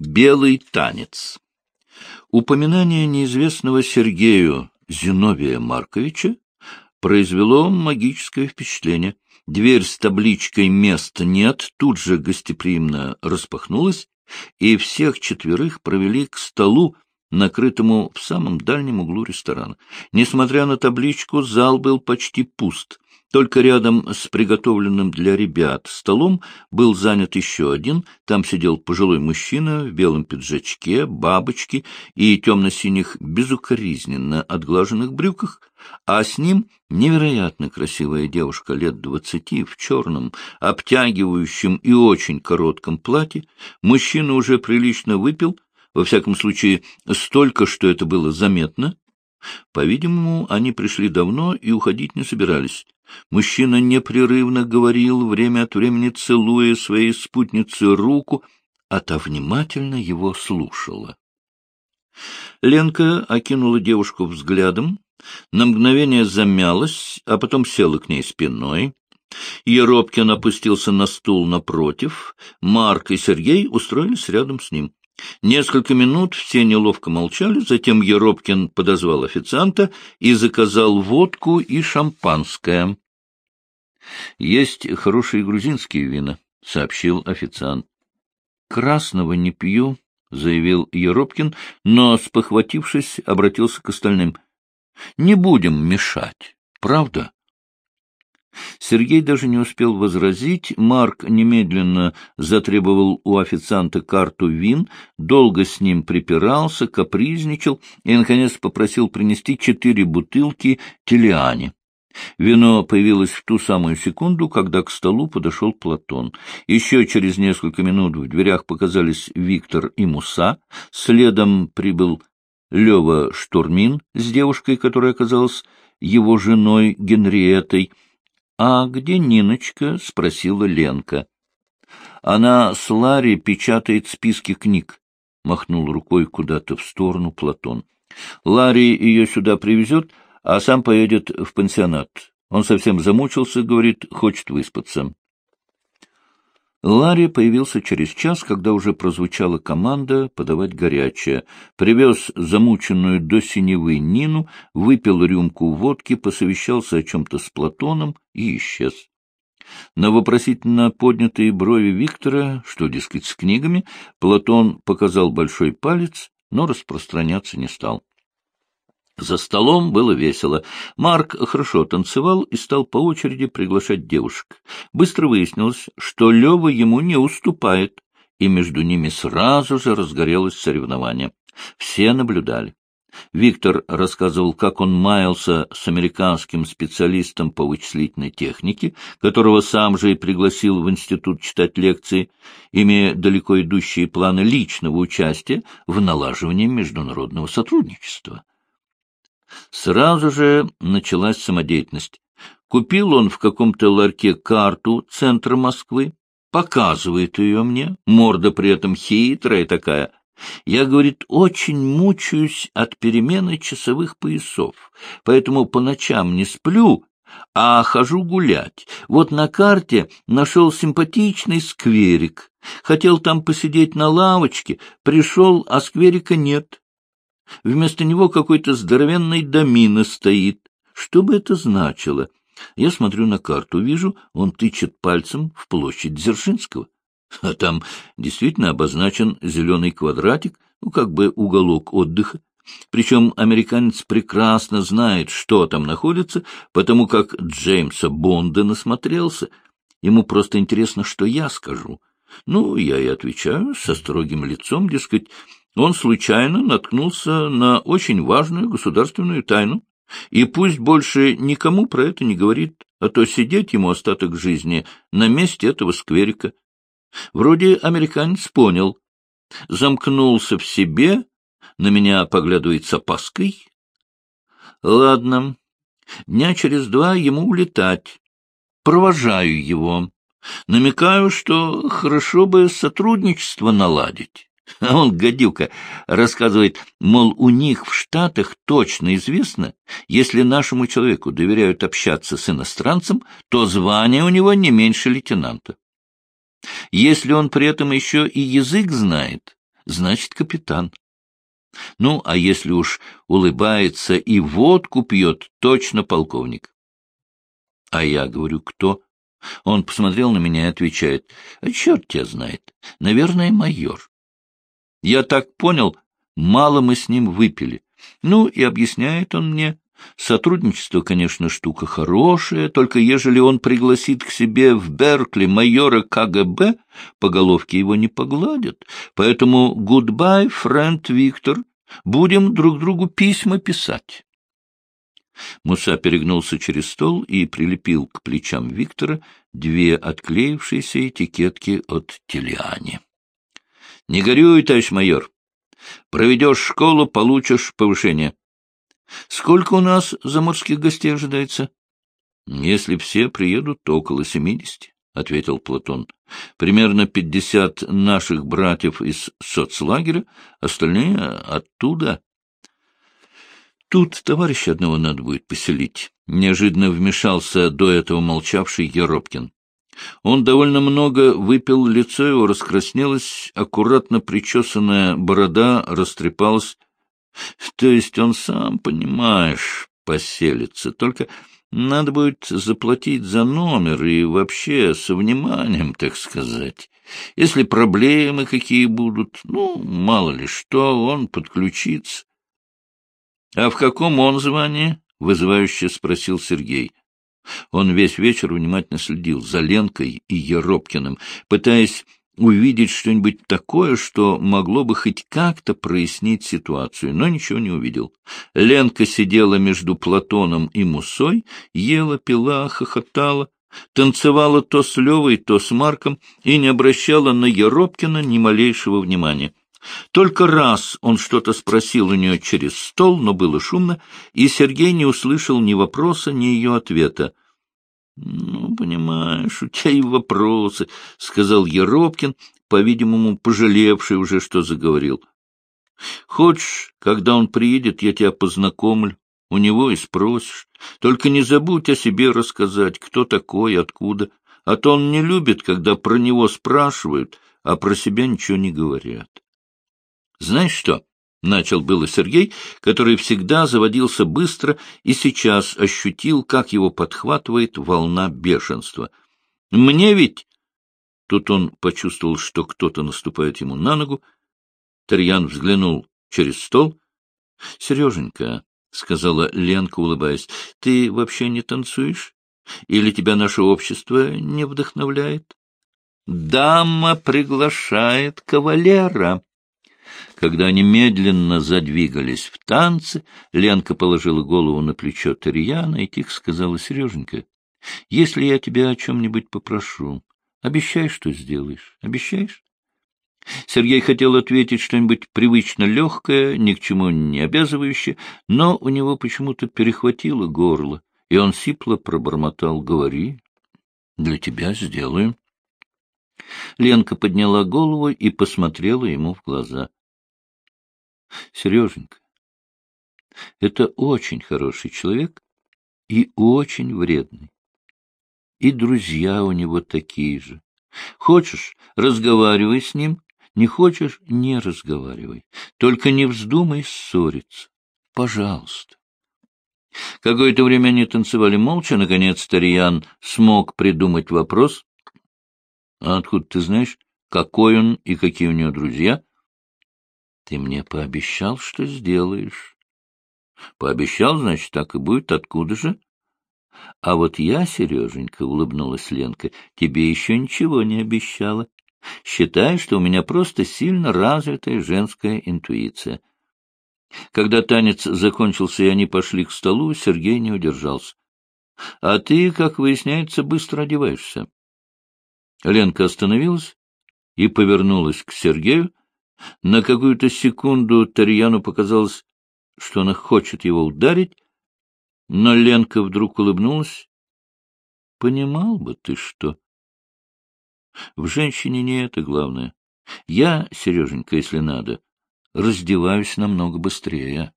Белый танец. Упоминание неизвестного Сергею Зиновия Марковича произвело магическое впечатление. Дверь с табличкой «Места нет» тут же гостеприимно распахнулась, и всех четверых провели к столу, накрытому в самом дальнем углу ресторана. Несмотря на табличку, зал был почти пуст. Только рядом с приготовленным для ребят столом был занят еще один. Там сидел пожилой мужчина в белом пиджачке, бабочке и темно-синих безукоризненно отглаженных брюках, а с ним невероятно красивая девушка лет двадцати в черном, обтягивающем и очень коротком платье. Мужчина уже прилично выпил, во всяком случае, столько, что это было заметно. По-видимому, они пришли давно и уходить не собирались. Мужчина непрерывно говорил, время от времени целуя своей спутнице руку, а та внимательно его слушала. Ленка окинула девушку взглядом, на мгновение замялась, а потом села к ней спиной. Еропкин опустился на стул напротив, Марк и Сергей устроились рядом с ним. Несколько минут все неловко молчали, затем Еропкин подозвал официанта и заказал водку и шампанское. — Есть хорошие грузинские вина, — сообщил официант. — Красного не пью, — заявил Еропкин, но, спохватившись, обратился к остальным. — Не будем мешать, правда? Сергей даже не успел возразить. Марк немедленно затребовал у официанта карту вин, долго с ним припирался, капризничал и, наконец, попросил принести четыре бутылки телиани. Вино появилось в ту самую секунду, когда к столу подошел Платон. Еще через несколько минут в дверях показались Виктор и Муса. Следом прибыл Лева Штурмин с девушкой, которая оказалась его женой Генриетой —— А где Ниночка? — спросила Ленка. — Она с Ларри печатает списки книг, — махнул рукой куда-то в сторону Платон. — Ларри ее сюда привезет, а сам поедет в пансионат. Он совсем замучился, говорит, хочет выспаться. Ларри появился через час, когда уже прозвучала команда подавать горячее. Привез замученную до синевы Нину, выпил рюмку водки, посовещался о чем-то с Платоном и исчез. На вопросительно поднятые брови Виктора, что, дескать, с книгами, Платон показал большой палец, но распространяться не стал. За столом было весело. Марк хорошо танцевал и стал по очереди приглашать девушек. Быстро выяснилось, что Лева ему не уступает, и между ними сразу же разгорелось соревнование. Все наблюдали. Виктор рассказывал, как он маялся с американским специалистом по вычислительной технике, которого сам же и пригласил в институт читать лекции, имея далеко идущие планы личного участия в налаживании международного сотрудничества. Сразу же началась самодеятельность. Купил он в каком-то ларьке карту центра Москвы, показывает ее мне, морда при этом хитрая такая. Я, говорит, очень мучаюсь от перемены часовых поясов, поэтому по ночам не сплю, а хожу гулять. Вот на карте нашел симпатичный скверик. Хотел там посидеть на лавочке, пришел, а скверика нет. Вместо него какой-то здоровенный домина стоит. Что бы это значило? Я смотрю на карту, вижу, он тычет пальцем в площадь Дзержинского. А там действительно обозначен зеленый квадратик, ну, как бы уголок отдыха. Причем американец прекрасно знает, что там находится, потому как Джеймса Бонда насмотрелся. Ему просто интересно, что я скажу. Ну, я и отвечаю со строгим лицом, дескать, он случайно наткнулся на очень важную государственную тайну, и пусть больше никому про это не говорит, а то сидеть ему остаток жизни на месте этого скверика. Вроде американец понял, замкнулся в себе, на меня поглядывает с опаской. Ладно, дня через два ему улетать. Провожаю его. Намекаю, что хорошо бы сотрудничество наладить. А он, гадюка, рассказывает, мол, у них в Штатах точно известно, если нашему человеку доверяют общаться с иностранцем, то звание у него не меньше лейтенанта. Если он при этом еще и язык знает, значит капитан. Ну, а если уж улыбается и водку пьет, точно полковник. А я говорю, кто? Он посмотрел на меня и отвечает, а черт тебя знает, наверное, майор. Я так понял, мало мы с ним выпили. Ну, и объясняет он мне, Сотрудничество, конечно, штука хорошая, только ежели он пригласит к себе в Беркли майора КГБ, по головке его не погладят. Поэтому goodbye, friend Виктор, будем друг другу письма писать. Муса перегнулся через стол и прилепил к плечам Виктора две отклеившиеся этикетки от Телиани. — Не горюй, товарищ майор. Проведешь школу, получишь повышение. — Сколько у нас заморских гостей ожидается? — Если все приедут, то около семидесяти, — ответил Платон. — Примерно пятьдесят наших братьев из соцлагеря, остальные оттуда. — Тут товарища одного надо будет поселить. Неожиданно вмешался до этого молчавший Еропкин. Он довольно много выпил, лицо его раскраснелось, аккуратно причесанная борода растрепалась, то есть он сам, понимаешь, поселится, только надо будет заплатить за номер и вообще со вниманием, так сказать. Если проблемы какие будут, ну, мало ли что, он подключится. — А в каком он звании? — вызывающе спросил Сергей. Он весь вечер внимательно следил за Ленкой и Еропкиным, пытаясь увидеть что-нибудь такое, что могло бы хоть как-то прояснить ситуацию, но ничего не увидел. Ленка сидела между Платоном и Мусой, ела, пила, хохотала, танцевала то с Левой, то с Марком и не обращала на Еропкина ни малейшего внимания. Только раз он что-то спросил у нее через стол, но было шумно, и Сергей не услышал ни вопроса, ни ее ответа. — Ну, понимаешь, у тебя и вопросы, — сказал Еропкин, по-видимому, пожалевший уже, что заговорил. — Хочешь, когда он приедет, я тебя познакомлю, у него и спросишь. Только не забудь о себе рассказать, кто такой, откуда, а то он не любит, когда про него спрашивают, а про себя ничего не говорят. Знаешь что? Начал было Сергей, который всегда заводился быстро и сейчас ощутил, как его подхватывает волна бешенства. «Мне ведь...» Тут он почувствовал, что кто-то наступает ему на ногу. Тарьян взглянул через стол. — Сереженька, — сказала Ленка, улыбаясь, — ты вообще не танцуешь? Или тебя наше общество не вдохновляет? — Дама приглашает кавалера. Когда они медленно задвигались в танце, Ленка положила голову на плечо Тарьяна и тихо сказала, — Сереженька, если я тебя о чем-нибудь попрошу, обещай, что сделаешь. Обещаешь? Сергей хотел ответить что-нибудь привычно легкое, ни к чему не обязывающее, но у него почему-то перехватило горло, и он сипло пробормотал «Говори, для тебя сделаю». Ленка подняла голову и посмотрела ему в глаза. Сереженька, это очень хороший человек и очень вредный. И друзья у него такие же. Хочешь, разговаривай с ним, не хочешь — не разговаривай. Только не вздумай ссориться. Пожалуйста. Какое-то время они танцевали молча. Наконец Тарьян смог придумать вопрос. — А откуда ты знаешь, какой он и какие у него друзья? — ты мне пообещал, что сделаешь. Пообещал, значит, так и будет. Откуда же? А вот я, Сереженька, — улыбнулась Ленка, — тебе еще ничего не обещала. Считай, что у меня просто сильно развитая женская интуиция. Когда танец закончился и они пошли к столу, Сергей не удержался. — А ты, как выясняется, быстро одеваешься. Ленка остановилась и повернулась к Сергею, на какую-то секунду Тарьяну показалось, что она хочет его ударить, но Ленка вдруг улыбнулась. — Понимал бы ты что? В женщине не это главное. Я, Сереженька, если надо, раздеваюсь намного быстрее.